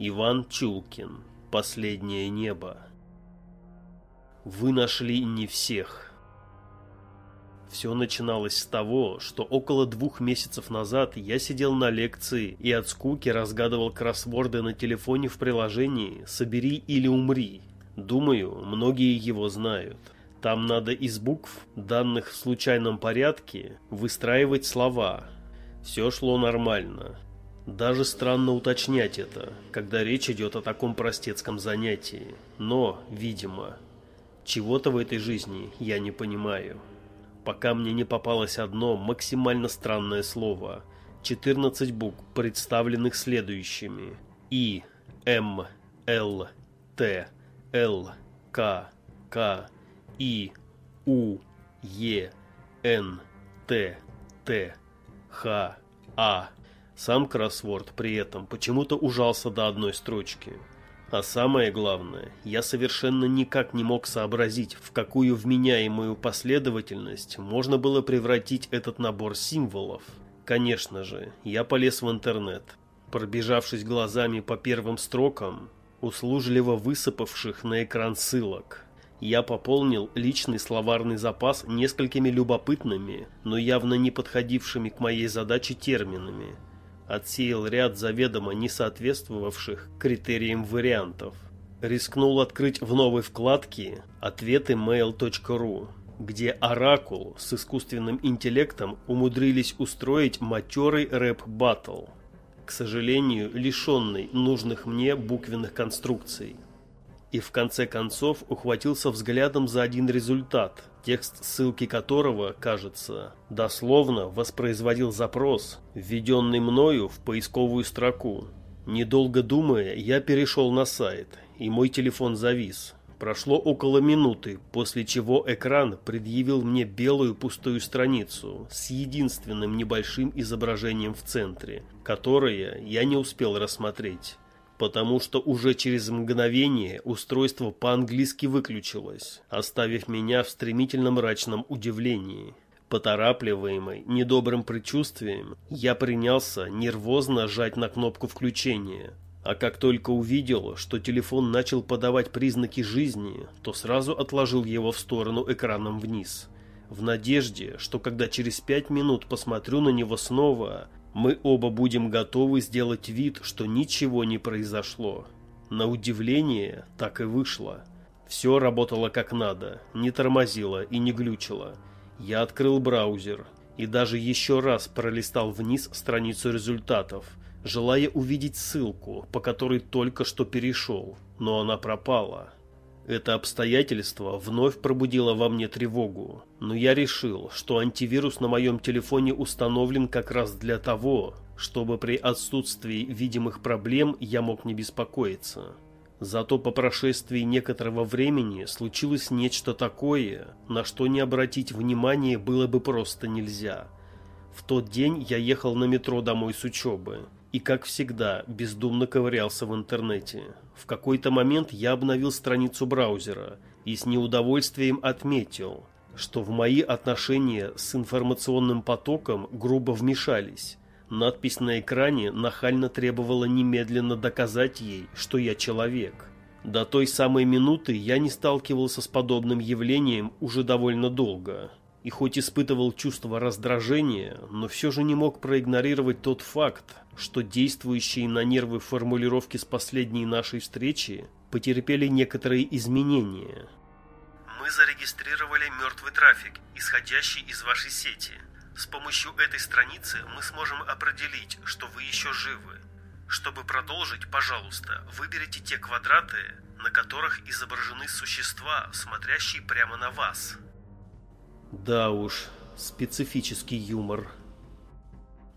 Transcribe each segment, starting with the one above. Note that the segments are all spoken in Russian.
Иван Чулкин. Последнее небо. Вы нашли не всех. Все начиналось с того, что около двух месяцев назад я сидел на лекции и от скуки разгадывал кроссворды на телефоне в приложении «Собери или умри». Думаю, многие его знают. Там надо из букв, данных в случайном порядке, выстраивать слова. Все шло нормально. Даже странно уточнять это, когда речь идет о таком простецком занятии. Но, видимо, чего-то в этой жизни я не понимаю. Пока мне не попалось одно максимально странное слово. 14 букв, представленных следующими. И, М, Л, Т, Л, К, К, И, У, Е, Н, Т, Т, Х, А. Сам кроссворд при этом почему-то ужался до одной строчки. А самое главное, я совершенно никак не мог сообразить, в какую вменяемую последовательность можно было превратить этот набор символов. Конечно же, я полез в интернет. Пробежавшись глазами по первым строкам, услужливо высыпавших на экран ссылок, я пополнил личный словарный запас несколькими любопытными, но явно не подходившими к моей задаче терминами – отсеял ряд заведомо не соответствовавших критериям вариантов. Рискнул открыть в новой вкладке ответы mail.ru, где Оракул с искусственным интеллектом умудрились устроить матерый рэп-баттл, к сожалению, лишенный нужных мне буквенных конструкций. И в конце концов ухватился взглядом за один результат – текст ссылки которого, кажется, дословно воспроизводил запрос, введенный мною в поисковую строку. Недолго думая, я перешел на сайт, и мой телефон завис. Прошло около минуты, после чего экран предъявил мне белую пустую страницу с единственным небольшим изображением в центре, которое я не успел рассмотреть потому что уже через мгновение устройство по-английски выключилось, оставив меня в стремительно мрачном удивлении. Поторапливаемый недобрым предчувствием, я принялся нервозно жать на кнопку включения. А как только увидел, что телефон начал подавать признаки жизни, то сразу отложил его в сторону экраном вниз. В надежде, что когда через пять минут посмотрю на него снова, мы оба будем готовы сделать вид, что ничего не произошло. На удивление, так и вышло. Все работало как надо, не тормозило и не глючило. Я открыл браузер и даже еще раз пролистал вниз страницу результатов, желая увидеть ссылку, по которой только что перешел, но она пропала. Это обстоятельство вновь пробудило во мне тревогу, но я решил, что антивирус на моем телефоне установлен как раз для того, чтобы при отсутствии видимых проблем я мог не беспокоиться. Зато по прошествии некоторого времени случилось нечто такое, на что не обратить внимание было бы просто нельзя. В тот день я ехал на метро домой с учебы и, как всегда, бездумно ковырялся в интернете. В какой-то момент я обновил страницу браузера и с неудовольствием отметил, что в мои отношения с информационным потоком грубо вмешались. Надпись на экране нахально требовала немедленно доказать ей, что я человек. До той самой минуты я не сталкивался с подобным явлением уже довольно долго и хоть испытывал чувство раздражения, но все же не мог проигнорировать тот факт, что действующие на нервы формулировки с последней нашей встречи потерпели некоторые изменения. Мы зарегистрировали мертвый трафик, исходящий из вашей сети. С помощью этой страницы мы сможем определить, что вы еще живы. Чтобы продолжить, пожалуйста, выберите те квадраты, на которых изображены существа, смотрящие прямо на вас. Да уж, специфический юмор.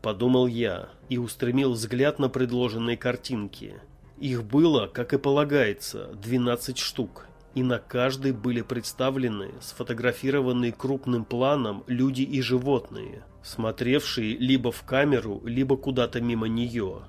Подумал я и устремил взгляд на предложенные картинки. Их было, как и полагается, 12 штук, и на каждой были представлены сфотографированные крупным планом люди и животные, смотревшие либо в камеру, либо куда-то мимо нее.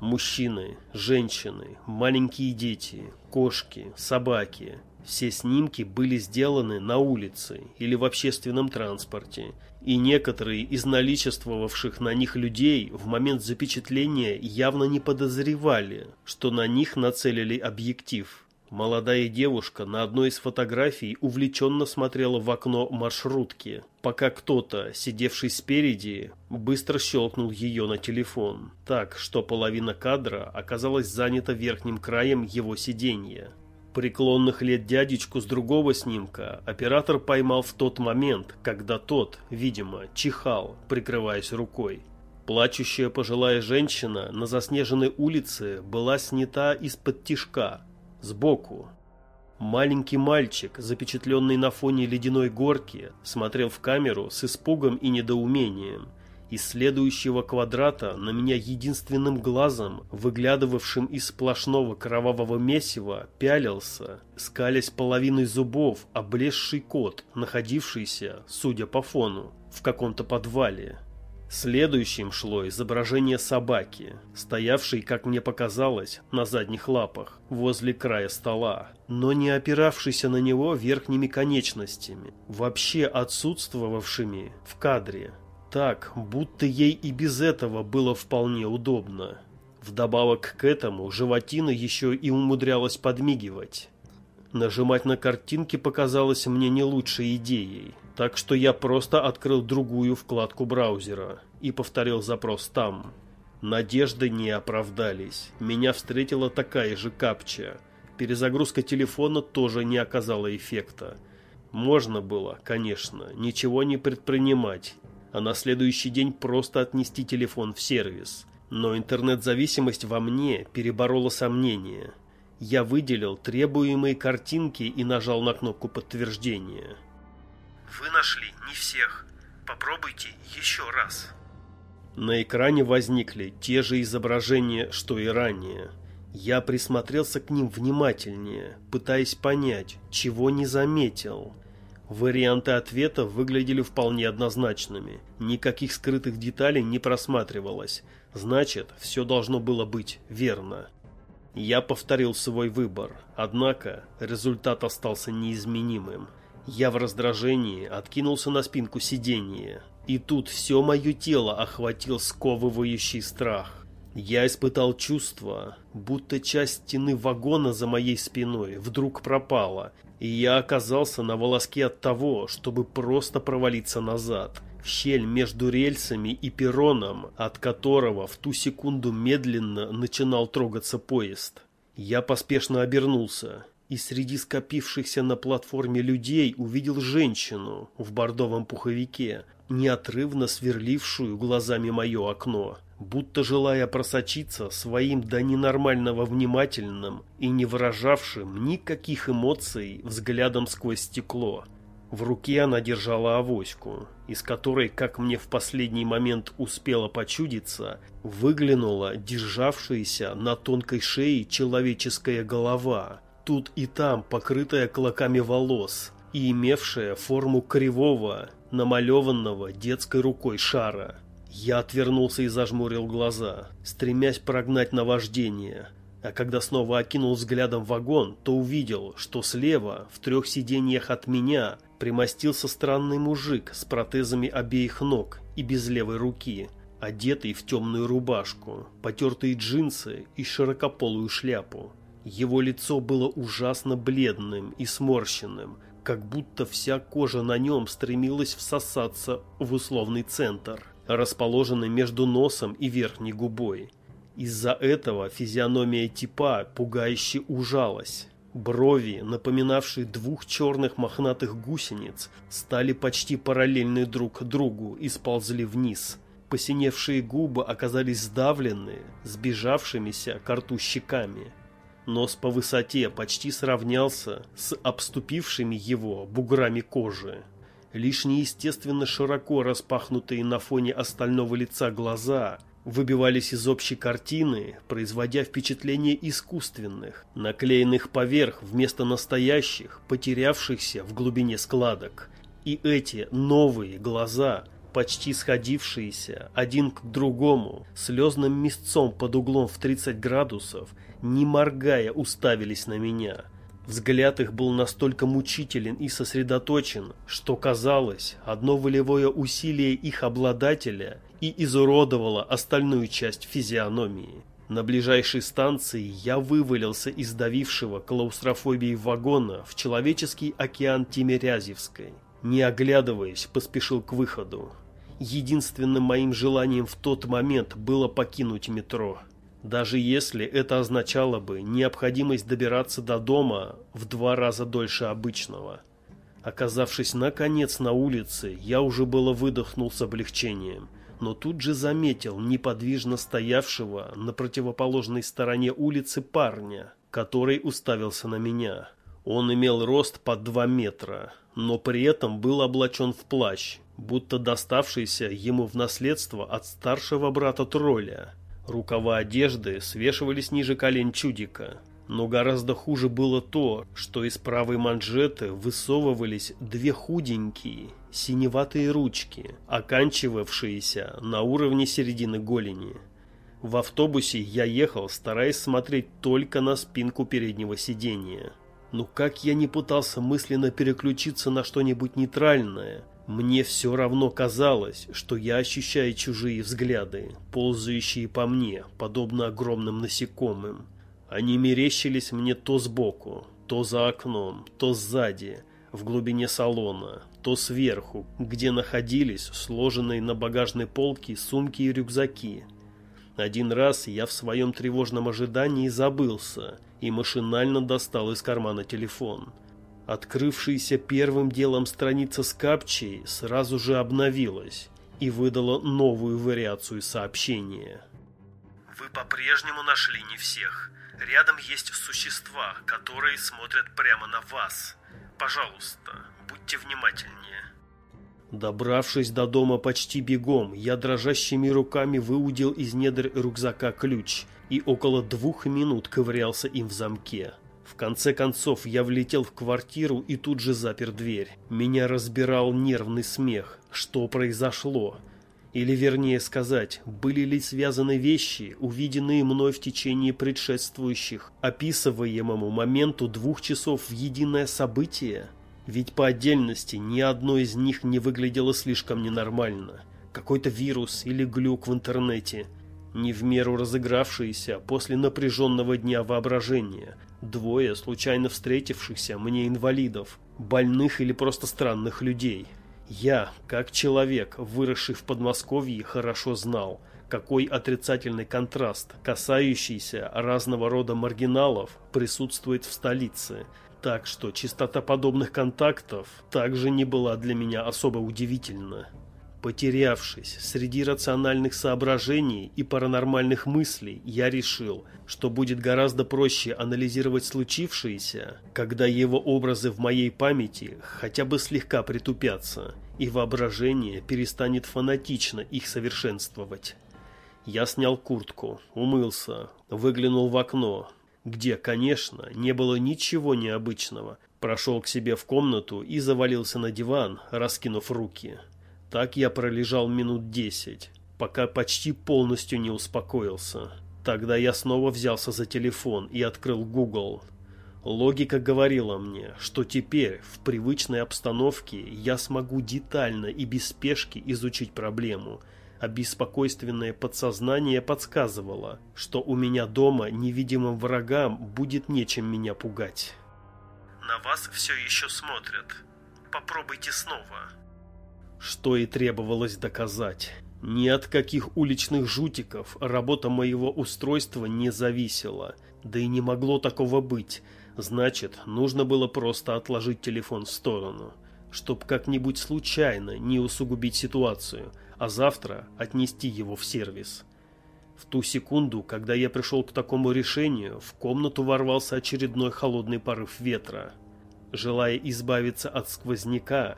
Мужчины, женщины, маленькие дети, кошки, собаки, Все снимки были сделаны на улице или в общественном транспорте, и некоторые из наличествовавших на них людей в момент запечатления явно не подозревали, что на них нацелили объектив. Молодая девушка на одной из фотографий увлеченно смотрела в окно маршрутки, пока кто-то, сидевший спереди, быстро щелкнул ее на телефон, так что половина кадра оказалась занята верхним краем его сиденья. Преклонных лет дядечку с другого снимка оператор поймал в тот момент, когда тот, видимо, чихал, прикрываясь рукой. Плачущая пожилая женщина на заснеженной улице была снята из-под тишка, сбоку. Маленький мальчик, запечатленный на фоне ледяной горки, смотрел в камеру с испугом и недоумением – из следующего квадрата на меня единственным глазом, выглядывавшим из сплошного кровавого месива, пялился, скалясь половиной зубов, облезший кот, находившийся, судя по фону, в каком-то подвале. Следующим шло изображение собаки, стоявшей, как мне показалось, на задних лапах, возле края стола, но не опиравшейся на него верхними конечностями, вообще отсутствовавшими в кадре так, будто ей и без этого было вполне удобно. Вдобавок к этому животина еще и умудрялась подмигивать. Нажимать на картинки показалось мне не лучшей идеей, так что я просто открыл другую вкладку браузера и повторил запрос там. Надежды не оправдались. Меня встретила такая же капча. Перезагрузка телефона тоже не оказала эффекта. Можно было, конечно, ничего не предпринимать а на следующий день просто отнести телефон в сервис. Но интернет-зависимость во мне переборола сомнения. Я выделил требуемые картинки и нажал на кнопку подтверждения. Вы нашли не всех. Попробуйте еще раз. На экране возникли те же изображения, что и ранее. Я присмотрелся к ним внимательнее, пытаясь понять, чего не заметил. Варианты ответа выглядели вполне однозначными. Никаких скрытых деталей не просматривалось. Значит, все должно было быть верно. Я повторил свой выбор, однако результат остался неизменимым. Я в раздражении откинулся на спинку сиденья, и тут все мое тело охватил сковывающий страх. Я испытал чувство, будто часть стены вагона за моей спиной вдруг пропала, и я оказался на волоске от того, чтобы просто провалиться назад, в щель между рельсами и перроном, от которого в ту секунду медленно начинал трогаться поезд. Я поспешно обернулся и среди скопившихся на платформе людей увидел женщину в бордовом пуховике, неотрывно сверлившую глазами мое окно будто желая просочиться своим до ненормального внимательным и не выражавшим никаких эмоций взглядом сквозь стекло. В руке она держала авоську, из которой, как мне в последний момент успела почудиться, выглянула державшаяся на тонкой шее человеческая голова, тут и там покрытая клоками волос и имевшая форму кривого, намалеванного детской рукой шара. Я отвернулся и зажмурил глаза, стремясь прогнать наваждение. А когда снова окинул взглядом вагон, то увидел, что слева, в трех сиденьях от меня, примостился странный мужик с протезами обеих ног и без левой руки, одетый в темную рубашку, потертые джинсы и широкополую шляпу. Его лицо было ужасно бледным и сморщенным, как будто вся кожа на нем стремилась всосаться в условный центр расположенный между носом и верхней губой. Из-за этого физиономия типа пугающе ужалась. Брови, напоминавшие двух черных мохнатых гусениц, стали почти параллельны друг другу и сползли вниз. Посиневшие губы оказались сдавлены, сбежавшимися к рту щеками. Нос по высоте почти сравнялся с обступившими его буграми кожи. Лишь неестественно широко распахнутые на фоне остального лица глаза выбивались из общей картины, производя впечатление искусственных, наклеенных поверх вместо настоящих, потерявшихся в глубине складок. И эти новые глаза, почти сходившиеся один к другому, слезным мясцом под углом в 30 градусов, не моргая уставились на меня – Взгляд их был настолько мучителен и сосредоточен, что казалось, одно волевое усилие их обладателя и изуродовало остальную часть физиономии. На ближайшей станции я вывалился из давившего клаустрофобией вагона в человеческий океан Тимирязевской. Не оглядываясь, поспешил к выходу. Единственным моим желанием в тот момент было покинуть метро даже если это означало бы необходимость добираться до дома в два раза дольше обычного. Оказавшись наконец на улице, я уже было выдохнул с облегчением, но тут же заметил неподвижно стоявшего на противоположной стороне улицы парня, который уставился на меня. Он имел рост под два метра, но при этом был облачен в плащ, будто доставшийся ему в наследство от старшего брата тролля. Рукава одежды свешивались ниже колен чудика. Но гораздо хуже было то, что из правой манжеты высовывались две худенькие, синеватые ручки, оканчивавшиеся на уровне середины голени. В автобусе я ехал, стараясь смотреть только на спинку переднего сидения. Но как я не пытался мысленно переключиться на что-нибудь нейтральное, мне все равно казалось, что я ощущаю чужие взгляды, ползающие по мне, подобно огромным насекомым. Они мерещились мне то сбоку, то за окном, то сзади, в глубине салона, то сверху, где находились сложенные на багажной полке сумки и рюкзаки. Один раз я в своем тревожном ожидании забылся и машинально достал из кармана телефон – Открывшаяся первым делом страница с капчей сразу же обновилась и выдала новую вариацию сообщения. Вы по-прежнему нашли не всех. Рядом есть существа, которые смотрят прямо на вас. Пожалуйста, будьте внимательнее. Добравшись до дома почти бегом, я дрожащими руками выудил из недр рюкзака ключ и около двух минут ковырялся им в замке. В конце концов, я влетел в квартиру и тут же запер дверь. Меня разбирал нервный смех. Что произошло? Или, вернее сказать, были ли связаны вещи, увиденные мной в течение предшествующих, описываемому моменту двух часов в единое событие? Ведь по отдельности ни одно из них не выглядело слишком ненормально. Какой-то вирус или глюк в интернете. Не в меру разыгравшиеся после напряженного дня воображения – Двое случайно встретившихся мне инвалидов, больных или просто странных людей. Я, как человек, выросший в Подмосковье, хорошо знал, какой отрицательный контраст, касающийся разного рода маргиналов, присутствует в столице. Так что чистота подобных контактов также не была для меня особо удивительна. Потерявшись среди рациональных соображений и паранормальных мыслей, я решил, что будет гораздо проще анализировать случившееся, когда его образы в моей памяти хотя бы слегка притупятся, и воображение перестанет фанатично их совершенствовать. Я снял куртку, умылся, выглянул в окно, где, конечно, не было ничего необычного, прошел к себе в комнату и завалился на диван, раскинув руки. Так я пролежал минут десять, пока почти полностью не успокоился. Тогда я снова взялся за телефон и открыл Google. Логика говорила мне, что теперь в привычной обстановке я смогу детально и без спешки изучить проблему, а беспокойственное подсознание подсказывало, что у меня дома невидимым врагам будет нечем меня пугать. На вас все еще смотрят. Попробуйте снова. Что и требовалось доказать. Ни от каких уличных жутиков работа моего устройства не зависела. Да и не могло такого быть. Значит, нужно было просто отложить телефон в сторону. Чтоб как-нибудь случайно не усугубить ситуацию, а завтра отнести его в сервис. В ту секунду, когда я пришел к такому решению, в комнату ворвался очередной холодный порыв ветра. Желая избавиться от сквозняка,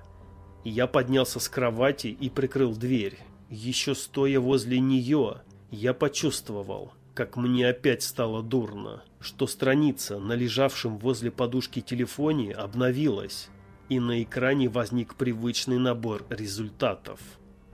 я поднялся с кровати и прикрыл дверь. Еще стоя возле нее, я почувствовал, как мне опять стало дурно, что страница на лежавшем возле подушки телефоне обновилась, и на экране возник привычный набор результатов.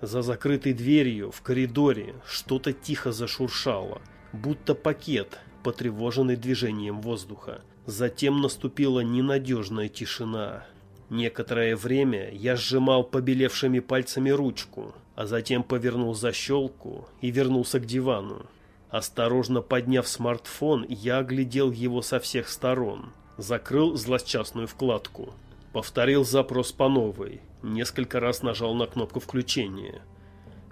За закрытой дверью в коридоре что-то тихо зашуршало, будто пакет, потревоженный движением воздуха. Затем наступила ненадежная тишина. Некоторое время я сжимал побелевшими пальцами ручку, а затем повернул защелку и вернулся к дивану. Осторожно подняв смартфон, я оглядел его со всех сторон. Закрыл злосчастную вкладку. Повторил запрос по новой. Несколько раз нажал на кнопку включения.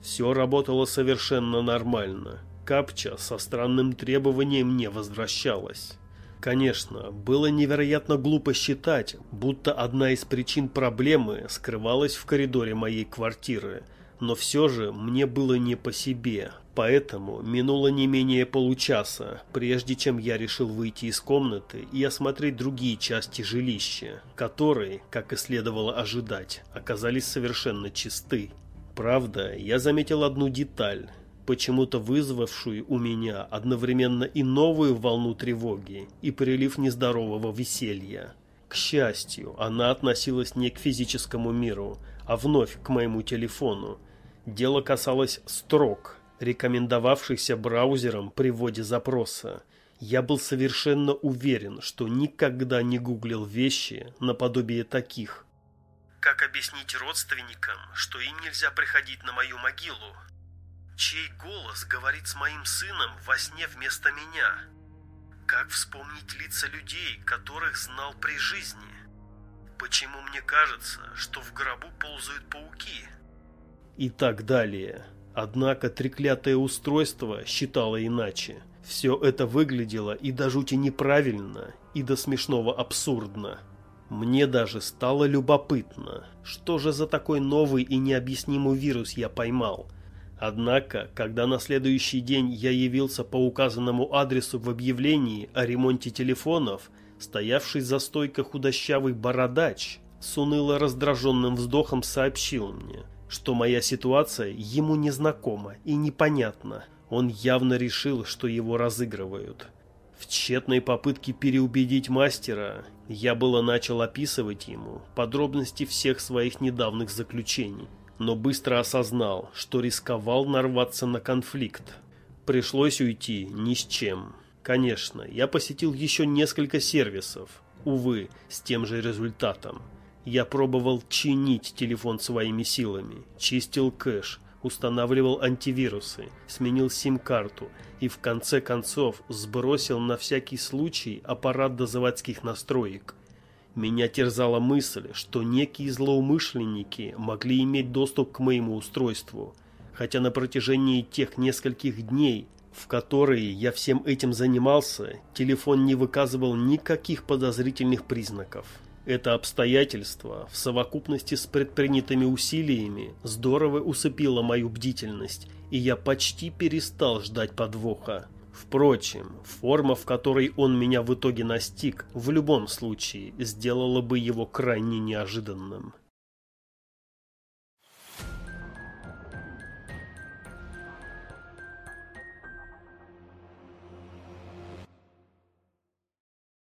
Все работало совершенно нормально. Капча со странным требованием не возвращалась. Конечно, было невероятно глупо считать, будто одна из причин проблемы скрывалась в коридоре моей квартиры – но все же мне было не по себе, поэтому минуло не менее получаса, прежде чем я решил выйти из комнаты и осмотреть другие части жилища, которые, как и следовало ожидать, оказались совершенно чисты. Правда, я заметил одну деталь, почему-то вызвавшую у меня одновременно и новую волну тревоги, и прилив нездорового веселья. К счастью, она относилась не к физическому миру, а вновь к моему телефону, Дело касалось строк, рекомендовавшихся браузером при вводе запроса. Я был совершенно уверен, что никогда не гуглил вещи наподобие таких. Как объяснить родственникам, что им нельзя приходить на мою могилу? Чей голос говорит с моим сыном во сне вместо меня? Как вспомнить лица людей, которых знал при жизни? Почему мне кажется, что в гробу ползают пауки? и так далее. Однако треклятое устройство считало иначе. Все это выглядело и до жути неправильно, и до смешного абсурдно. Мне даже стало любопытно, что же за такой новый и необъяснимый вирус я поймал. Однако, когда на следующий день я явился по указанному адресу в объявлении о ремонте телефонов, стоявший за стойкой худощавый бородач с уныло раздраженным вздохом сообщил мне – что моя ситуация ему незнакома и непонятна. Он явно решил, что его разыгрывают. В тщетной попытке переубедить мастера, я было начал описывать ему подробности всех своих недавних заключений, но быстро осознал, что рисковал нарваться на конфликт. Пришлось уйти ни с чем. Конечно, я посетил еще несколько сервисов, увы, с тем же результатом. Я пробовал чинить телефон своими силами, чистил кэш, устанавливал антивирусы, сменил сим-карту и в конце концов сбросил на всякий случай аппарат до заводских настроек. Меня терзала мысль, что некие злоумышленники могли иметь доступ к моему устройству, хотя на протяжении тех нескольких дней, в которые я всем этим занимался, телефон не выказывал никаких подозрительных признаков. Это обстоятельство, в совокупности с предпринятыми усилиями, здорово усыпило мою бдительность, и я почти перестал ждать подвоха. Впрочем, форма, в которой он меня в итоге настиг, в любом случае сделала бы его крайне неожиданным.